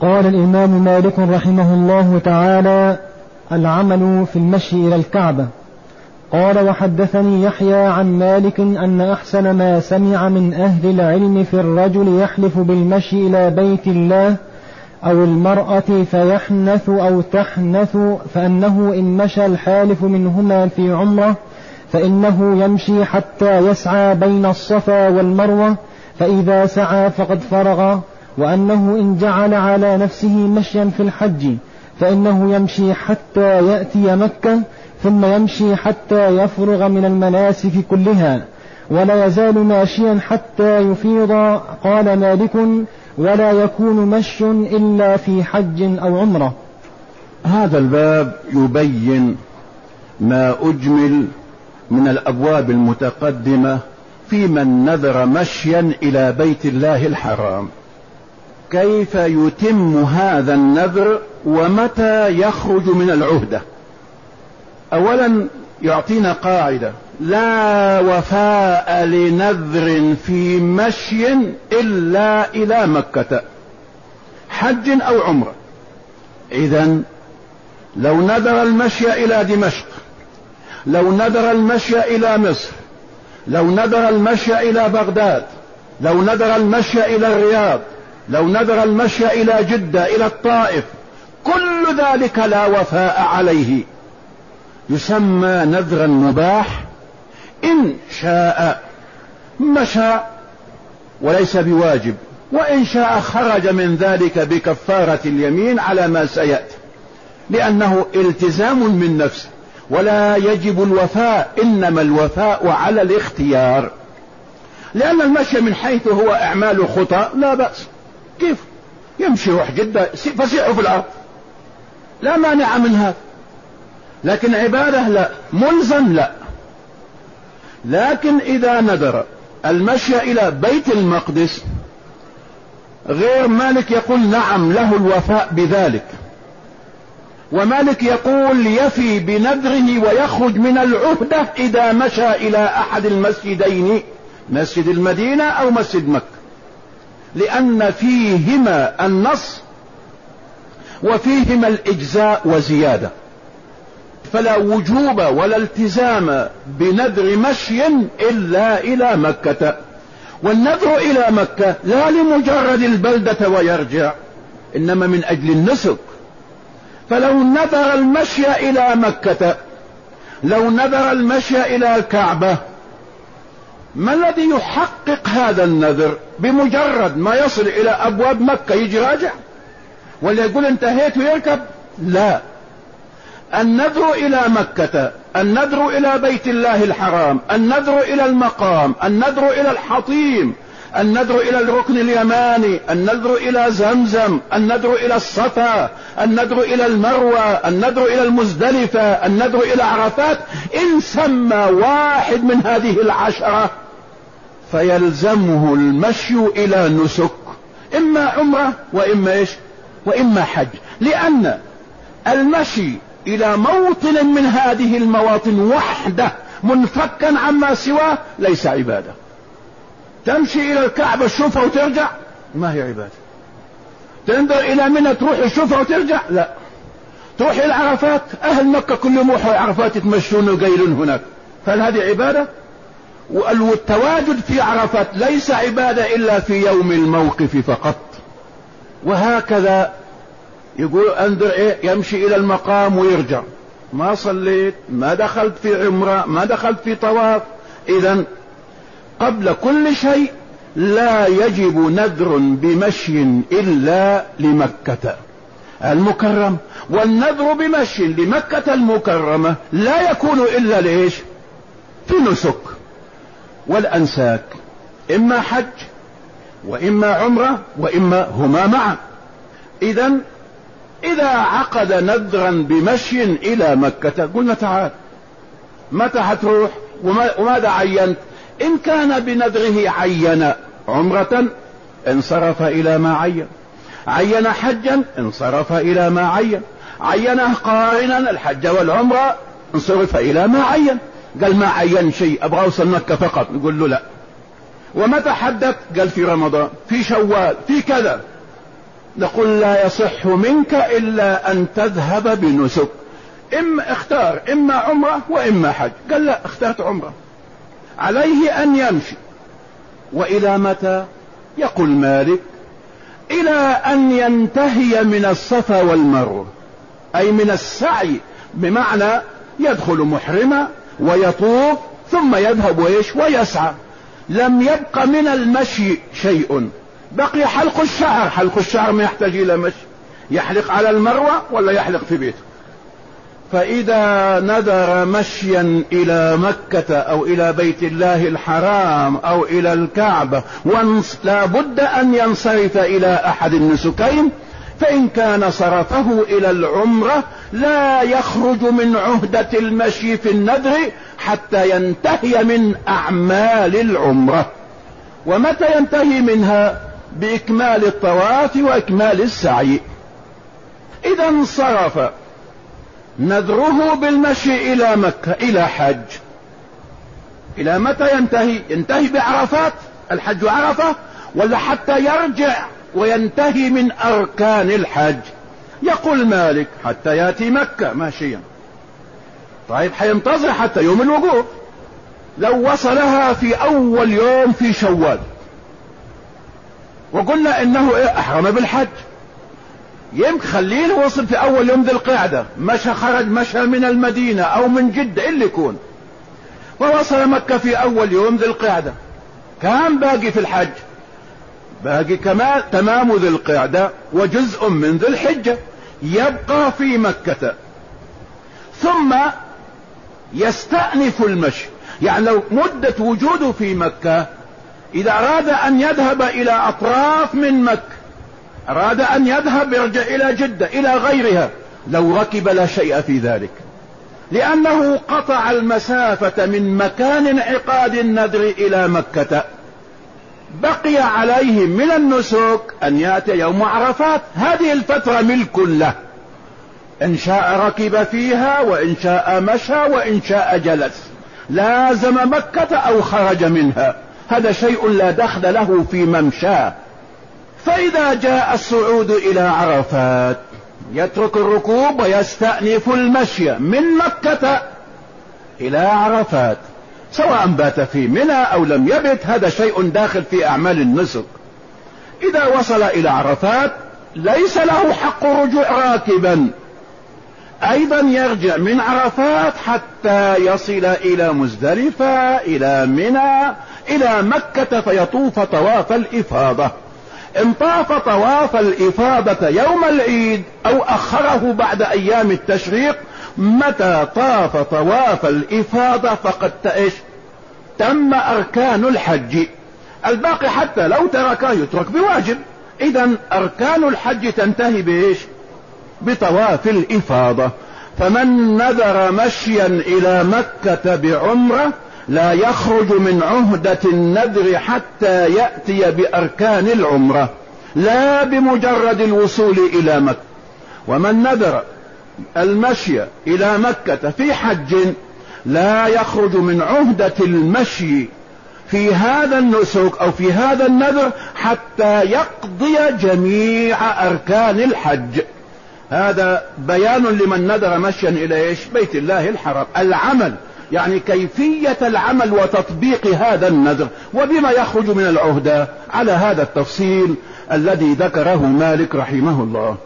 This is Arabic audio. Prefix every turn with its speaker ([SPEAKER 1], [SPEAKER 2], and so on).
[SPEAKER 1] قال الإمام مالك رحمه الله تعالى العمل في المشي إلى الكعبة. قال وحدثني يحيى عن مالك أن أحسن ما سمع من أهل العلم في الرجل يحلف بالمشي إلى بيت الله أو المرأة فيحنث أو تحنث فأنه إن مشى الحالف منهما في عمرة فإنه يمشي حتى يسعى بين الصفا والمروة فإذا سعى فقد فرغ. وأنه إن جعل على نفسه مشيا في الحج فإنه يمشي حتى يأتي مكة ثم يمشي حتى يفرغ من المناسك كلها ولا يزال ماشيا حتى يفيض. قال مالك ولا يكون مشي إلا في حج أو عمرة.
[SPEAKER 2] هذا الباب يبين ما أجمل من الأبواب المتقدمة في من نذر مشيا إلى بيت الله الحرام. كيف يتم هذا النذر ومتى يخرج من العهدة؟ أولا يعطينا قاعدة. لا وفاء لنذر في مشي إلا إلى مكة. حج أو عمرة. إذا لو نذر المشي إلى دمشق لو نذر المشي إلى مصر لو نذر المشي إلى بغداد لو نذر المشي إلى الرياض لو نذر المشي إلى جدة إلى الطائف كل ذلك لا وفاء عليه. يسمى نذرا مباح إن شاء مشى وليس بواجب وإن شاء خرج من ذلك بكفارة اليمين على ما سيأتي لأنه التزام من نفسه. ولا يجب الوفاء إنما الوفاء على الاختيار. لأن المشي من حيث هو إعمال خطى لا بأس. كيف؟ يمشي يروح جدة فسيحه في الأرض. لا مانع من هذا لكن عبادة لا ملزم لا. لكن إذا نذر المشي إلى بيت المقدس غير مالك يقول نعم له الوفاء بذلك. ومالك يقول يفي بنذره ويخرج من العهدة إذا مشى إلى أحد المسجدين مسجد المدينة أو مسجد مكة. لأن فيهما النص وفيهما الإجزاء وزيادة. فلا وجوب ولا التزام بنذر مشي إلا إلى مكة. والنذر إلى مكة لا لمجرد البلدة ويرجع إنما من أجل النسك. فلو نذر المشي إلى مكة لو نذر المشي إلى الكعبة ما الذي يحقق هذا النذر بمجرد ما يصل إلى أبواب مكة يجي راجع ولا يقول انتهيت ويركب لا النذر إلى مكة النذر إلى بيت الله الحرام النذر إلى المقام النذر إلى الحطيم النذر إلى الركن اليماني النذر إلى زمزم النذر إلى الصفا النذر إلى المروة النذر إلى المزدلفة النذر إلى عرفات إن سمى واحد من هذه العشرة فيلزمه المشي إلى نسك إما عمرة وإما إيش؟ وإما حج. لأن المشي إلى موطن من هذه المواطن وحده منفكا عما سواه ليس عبادة. تمشي إلى الكعبة تشوفها وترجع ما هي عبادة. تنظر إلى منى تروح تشوفها وترجع لا. تروح إلى عرفات أهل مكة كل يوم يروحوا عرفات يتمشون وقيلون هناك. فهل هذه عبادة؟ والتواجد في عرفات ليس عبادة إلا في يوم الموقف فقط. وهكذا يقول انظر إيه؟ يمشي إلى المقام ويرجع. ما صليت ما دخلت في عمرة ما دخلت في طواف. اذا قبل كل شيء لا يجب نذر بمشي إلا لمكة المكرم والنذر بمشي لمكة المكرمة لا يكون إلا ليش في نسك. والأنساك إما حج وإما عمرة وإما هما معا. اذا إذا عقد نذرا بمشي إلى مكة قلنا تعال متى حتروح؟ وماذا عينت؟ إن كان بنذره عين عمرة انصرف إلى ما عين. عين حجا انصرف إلى ما عين. عينه قارنا الحج والعمرة انصرف إلى ما عين. قال ما عين شيء أبغى أوصل مكة فقط. نقول له لا. ومتى حدث؟ قال في رمضان في شوال في كذا. نقول لا يصح منك إلا أن تذهب بنسك. إما اختار إما عمرة وإما حج. قال لا اخترت عمرة. عليه أن يمشي. وإلى متى؟ يقول مالك إلى أن ينتهي من الصفا والمروة. أي من السعي بمعنى يدخل محرما ويطوف ثم يذهب ويش ويسعى. لم يبق من المشي شيء. بقي حلق الشعر. حلق الشعر ما يحتاج إلى مشي. يحلق على المروة ولا يحلق في بيته؟ فإذا نذر مشيا إلى مكة أو إلى بيت الله الحرام أو إلى الكعبة لا بد أن ينصرف إلى أحد النسكين فإن كان صرفه إلى العمرة لا يخرج من عهدة المشي في النذر حتى ينتهي من أعمال العمرة. ومتى ينتهي منها؟ بإكمال الطواف وإكمال السعي. إذا انصرف نذره بالمشي إلى مكة إلى حج. إلى متى ينتهي؟ ينتهي بعرفات الحج عرفة ولا حتى يرجع وينتهي من أركان الحج. يقول مالك حتى يأتي مكة ماشيا. طيب حينتظر حتى يوم الوقوف. لو وصلها في أول يوم في شوال. وقلنا إنه إيه أحرم بالحج. يمكن خليه وصل في أول يوم ذي القعدة. مشى خرج مشى من المدينة أو من جدة اللي يكون. ووصل مكة في أول يوم ذي القعدة. كان باقي في الحج. باقي كمال تمام ذي القعدة وجزء من ذي الحجة. يبقى في مكة. ثم يستأنف المشي. يعني لو مدة وجوده في مكة إذا أراد أن يذهب إلى أطراف من مكة أراد أن يذهب يرجع إلى جدة إلى غيرها لو ركب لا شيء في ذلك. لأنه قطع المسافة من مكان انعقاد النذر إلى مكة. بقي عليه من النسك أن يأتي يوم عرفات. هذه الفترة ملك له. إن شاء ركب فيها وإن شاء مشى وإن شاء جلس. لازم مكة أو خرج منها. هذا شيء لا دخل له في ممشاه فإذا جاء الصعود إلى عرفات يترك الركوب ويستأنف المشي من مكة إلى عرفات. سواء بات في منى أو لم يبت هذا شيء داخل في أعمال النسك. إذا وصل إلى عرفات ليس له حق رجوع راكبا. أيضا يرجع من عرفات حتى يصل إلى مزدلفة إلى منى إلى مكة فيطوف طواف الإفاضة. إن طاف طواف الإفاضة يوم العيد أو أخره بعد أيام التشريق متى طاف طواف الإفاضة فقد تأش تم أركان الحج. الباقي حتى لو تركه يترك بواجب. اذا أركان الحج تنتهي بإيش؟ بطواف الإفاضة. فمن نذر مشيا إلى مكة بعمرة لا يخرج من عهدة النذر حتى يأتي بأركان العمرة. لا بمجرد الوصول إلى مكة. ومن نذر المشي إلى مكة في حج لا يخرج من عهدة المشي في هذا النسك أو في هذا النذر حتى يقضي جميع أركان الحج. هذا بيان لمن نذر مشيا إلى إيش؟ بيت الله الحرام. العمل يعني كيفية العمل وتطبيق هذا النذر. وبما يخرج من العهدة على هذا التفصيل الذي ذكره مالك رحمه الله.